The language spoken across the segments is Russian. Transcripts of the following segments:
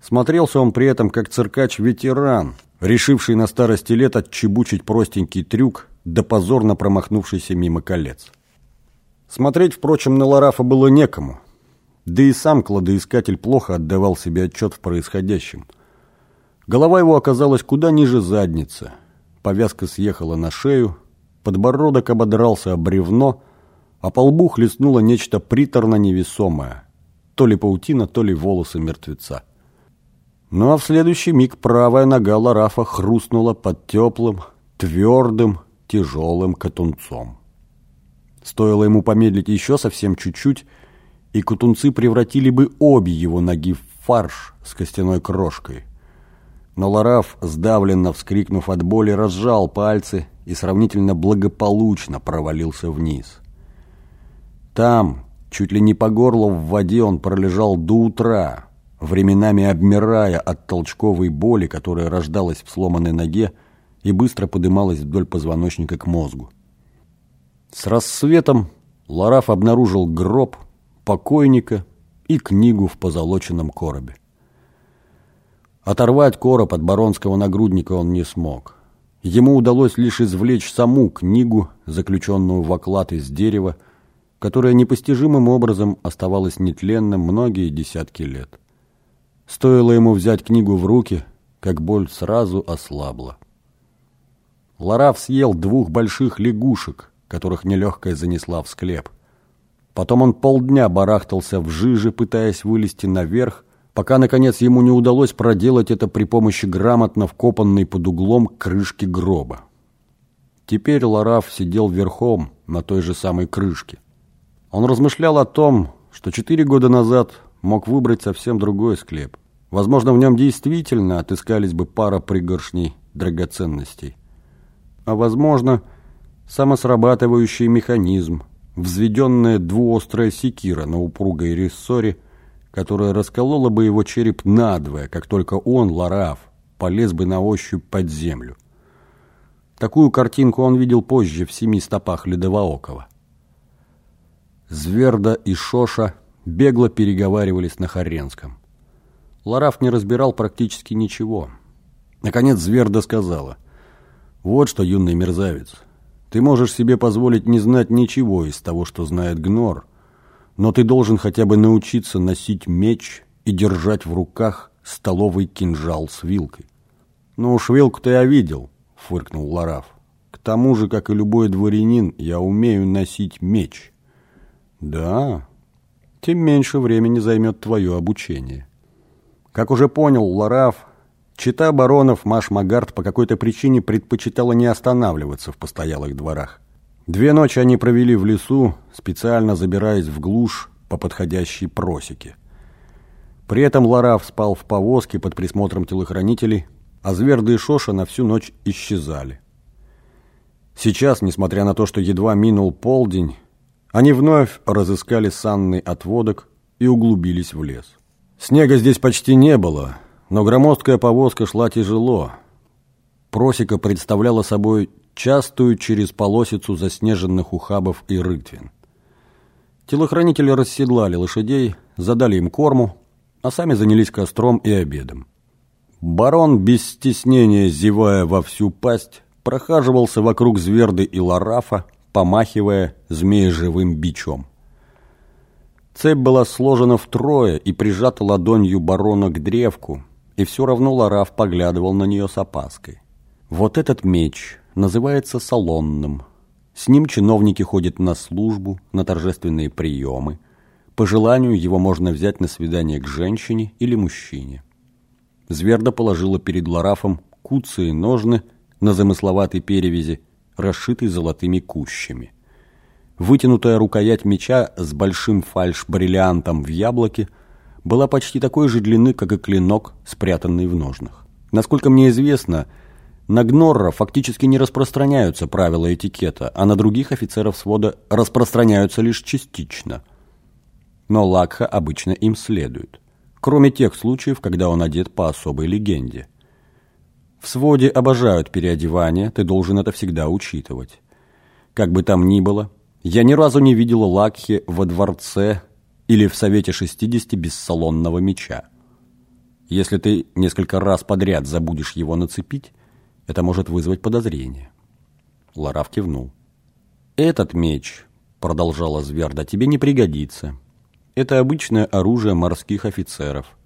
Смотрелся он при этом как циркач-ветеран, решивший на старости лет отчебучить простенький трюк, да позорно промахнувшийся мимо колец. Смотреть, впрочем, на Ларафа было некому, да и сам кладоискатель плохо отдавал себе отчет в происходящем. Голова его оказалась куда ниже задницы, повязка съехала на шею, подбородок ободрался о бревно, а по лбу хлестнуло нечто приторно-невесомое, то ли паутина, то ли волосы мертвеца. Ну а в следующий миг правая нога Ларафа хрустнула под теплым, твердым, тяжелым катунцом. Стоило ему помедлить еще совсем чуть-чуть, и катунцы превратили бы обе его ноги в фарш с костяной крошкой. Но Лараф, сдавленно вскрикнув от боли, разжал пальцы и сравнительно благополучно провалился вниз. Там, чуть ли не по горло в воде, он пролежал до утра, временами обмирая от толчковой боли, которая рождалась в сломанной ноге и быстро подымалась вдоль позвоночника к мозгу. С рассветом Лараф обнаружил гроб, покойника и книгу в позолоченном коробе. Оторвать короб от баронского нагрудника он не смог. Ему удалось лишь извлечь саму книгу, заключенную в оклад из дерева, которая непостижимым образом оставалась нетленным многие десятки лет. Стоило ему взять книгу в руки, как боль сразу ослабла. Лараф съел двух больших лягушек, которых нелегкая занесла в склеп. Потом он полдня барахтался в жиже, пытаясь вылезти наверх, пока, наконец, ему не удалось проделать это при помощи грамотно вкопанной под углом крышки гроба. Теперь Лараф сидел верхом на той же самой крышке. Он размышлял о том, что четыре года назад мог выбрать совсем другой склеп. Возможно, в нем действительно отыскались бы пара пригоршней драгоценностей. А возможно, самосрабатывающий механизм, взведенная двуострая секира на упругой рессоре, которая расколола бы его череп надвое, как только он, Лараф, полез бы на ощупь под землю. Такую картинку он видел позже в семи стопах Ледовоокова. Зверда и Шоша бегло переговаривались на Харенском. Лараф не разбирал практически ничего. Наконец Зверда сказала, «Вот что, юный мерзавец, ты можешь себе позволить не знать ничего из того, что знает Гнор, но ты должен хотя бы научиться носить меч и держать в руках столовый кинжал с вилкой». «Ну уж вилку-то я видел», — фыркнул Лараф. «К тому же, как и любой дворянин, я умею носить меч». Да, тем меньше времени займет твое обучение. Как уже понял Лараф, чита баронов Маш Магард по какой-то причине предпочитала не останавливаться в постоялых дворах. Две ночи они провели в лесу, специально забираясь в глушь по подходящей просеке. При этом Лараф спал в повозке под присмотром телохранителей, а Зверда и Шоша на всю ночь исчезали. Сейчас, несмотря на то, что едва минул полдень, они вновь разыскали санный отводок и углубились в лес. Снега здесь почти не было, но громоздкая повозка шла тяжело. Просека представляла собой частую через полосицу заснеженных ухабов и рытвин. Телохранители расседлали лошадей, задали им корму, а сами занялись костром и обедом. Барон, без стеснения зевая во всю пасть, прохаживался вокруг Зверды и Ларафа, помахивая змееживым бичом. Цепь была сложена втрое и прижата ладонью барона к древку, и все равно Лараф поглядывал на нее с опаской. Вот этот меч называется салонным. С ним чиновники ходят на службу, на торжественные приемы. По желанию его можно взять на свидание к женщине или мужчине. Зверда положила перед Ларафом куцые ножны на замысловатой перевязи расшитый золотыми кущами. Вытянутая рукоять меча с большим фальш-бриллиантом в яблоке была почти такой же длины, как и клинок, спрятанный в ножнах. Насколько мне известно, на Гнорра фактически не распространяются правила этикета, а на других офицеров свода распространяются лишь частично. Но Лакха обычно им следует, кроме тех случаев, когда он одет по особой легенде – в своде обожают переодевание, ты должен это всегда учитывать. Как бы там ни было, я ни разу не видела Лакхи во дворце или в Совете 60 без салонного меча. Если ты несколько раз подряд забудешь его нацепить, это может вызвать подозрение. Лараф кивнул. «Этот меч», — продолжала Зверда, — «тебе не пригодится. Это обычное оружие морских офицеров.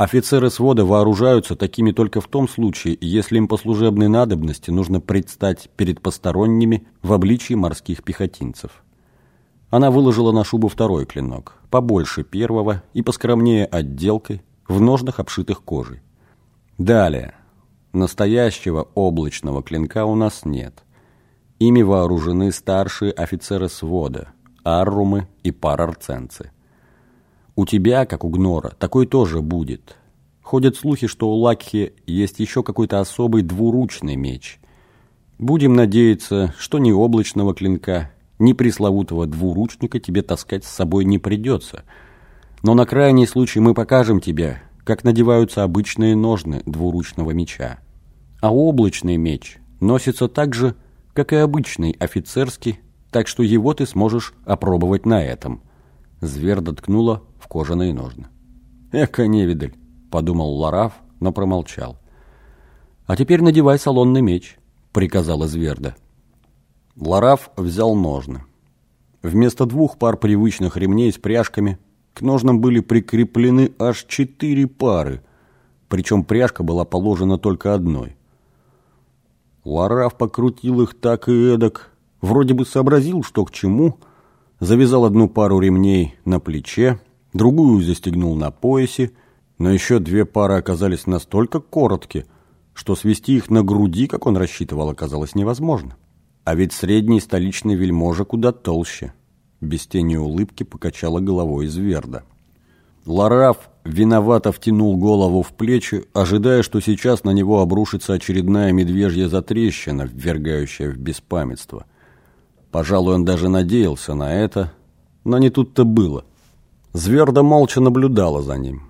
Офицеры свода вооружаются такими только в том случае, если им по служебной надобности нужно предстать перед посторонними в обличии морских пехотинцев». Она выложила на шубу второй клинок, побольше первого и поскромнее отделкой, в ножнах, обшитых кожей. Далее. Настоящего облачного клинка у нас нет. Ими вооружены старшие офицеры свода, аррумы и парарценцы. У тебя, как у Гнора, такой тоже будет. Ходят слухи, что у Лакхи есть еще какой-то особый двуручный меч. Будем надеяться, что ни облачного клинка, ни пресловутого двуручника тебе таскать с собой не придется. Но на крайний случай мы покажем тебе, как надеваются обычные ножны двуручного меча. А облачный меч носится так же, как и обычный офицерский, так что его ты сможешь опробовать на этом. Зверь доткнула кожаные ножны. «Эка невидаль», — подумал Лараф, но промолчал. «А теперь надевай салонный меч», — приказала Зверда. Лараф взял ножны. Вместо двух пар привычных ремней с пряжками к ножнам были прикреплены аж четыре пары, причем пряжка была положена только одной. Лараф покрутил их так и эдак, вроде бы сообразил, что к чему, завязал одну пару ремней на плече, другую застегнул на поясе, но еще две пары оказались настолько короткие, что свести их на груди, как он рассчитывал, оказалось невозможно. А ведь средний столичный вельможа куда толще. Без тени улыбки покачала головой Зверда. Лараф виновато втянул голову в плечи, ожидая, что сейчас на него обрушится очередная медвежья затрещина, ввергающая в беспамятство. Пожалуй, он даже надеялся на это, но не тут-то было. Зверда молча наблюдала за ним.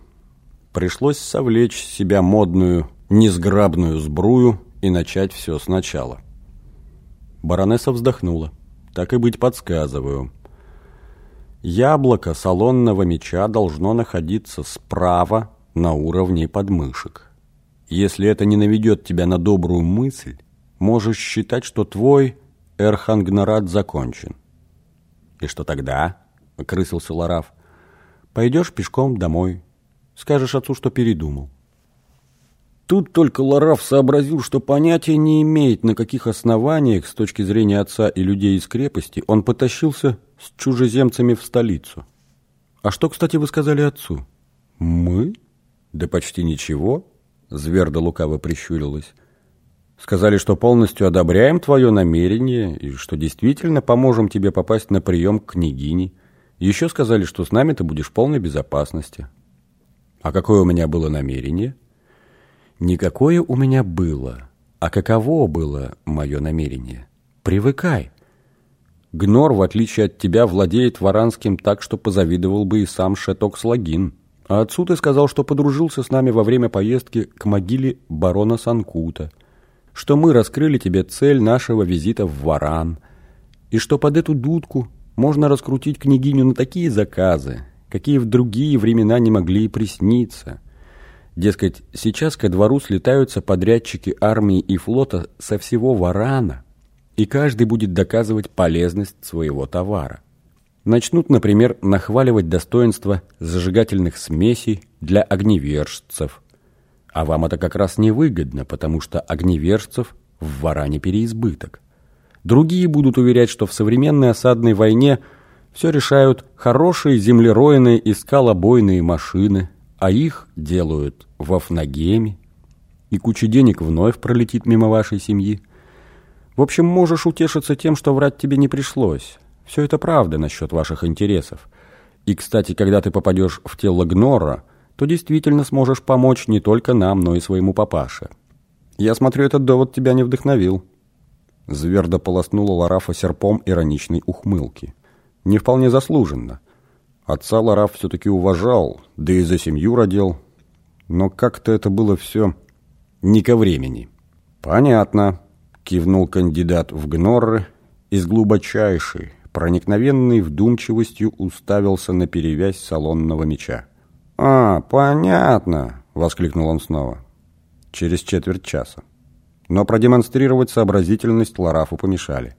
Пришлось совлечь себя модную, несграбную сбрую и начать все сначала. Баронесса вздохнула. «Так и быть подсказываю». Яблоко салонного меча должно находиться справа на уровне подмышек. Если это не наведет тебя на добрую мысль, можешь считать, что твой Эрхангнарад закончен. «И что тогда?» — окрысился Лараф. «Пойдешь пешком домой. Скажешь отцу, что передумал». Тут только Лараф сообразил, что понятия не имеет, на каких основаниях, с точки зрения отца и людей из крепости, он потащился с чужеземцами в столицу. «А что, кстати, вы сказали отцу?» «Мы?» «Да почти ничего», — Зверда лукаво прищурилась. «Сказали, что полностью одобряем твое намерение и что действительно поможем тебе попасть на прием к княгине. Еще сказали, что с нами ты будешь в полной безопасности». «А какое у меня было намерение?» Никакое у меня было. А каково было мое намерение? Привыкай. Гнор, в отличие от тебя, владеет варанским так, что позавидовал бы и сам Шеток Слагин. А отцу ты сказал, что подружился с нами во время поездки к могиле барона Санкута, что мы раскрыли тебе цель нашего визита в Варан, и что под эту дудку можно раскрутить княгиню на такие заказы, какие в другие времена не могли и присниться — Дескать, сейчас ко двору слетаются подрядчики армии и флота со всего Варана, и каждый будет доказывать полезность своего товара. Начнут, например, нахваливать достоинства зажигательных смесей для огневержцев. А вам это как раз невыгодно, потому что огневержцев в Варане переизбыток. Другие будут уверять, что в современной осадной войне все решают хорошие землероенные и скалобойные машины, а их делают в Афнагеме, и куча денег вновь пролетит мимо вашей семьи. В общем, можешь утешиться тем, что врать тебе не пришлось. Все это правда насчет ваших интересов. И, кстати, когда ты попадешь в тело Гнора, то действительно сможешь помочь не только нам, но и своему папаше. Я смотрю, этот довод тебя не вдохновил. Звердо полоснула Ларафа серпом ироничной ухмылки. Не вполне заслуженно. Отца Лараф все-таки уважал, да и за семью родил. Но как-то это было все не ко времени. «Понятно», — кивнул кандидат в гнорры и с глубочайшей, проникновенной вдумчивостью уставился на перевязь салонного меча. «А, понятно. — воскликнул он снова. «Через четверть часа». Но продемонстрировать сообразительность Ларафу помешали.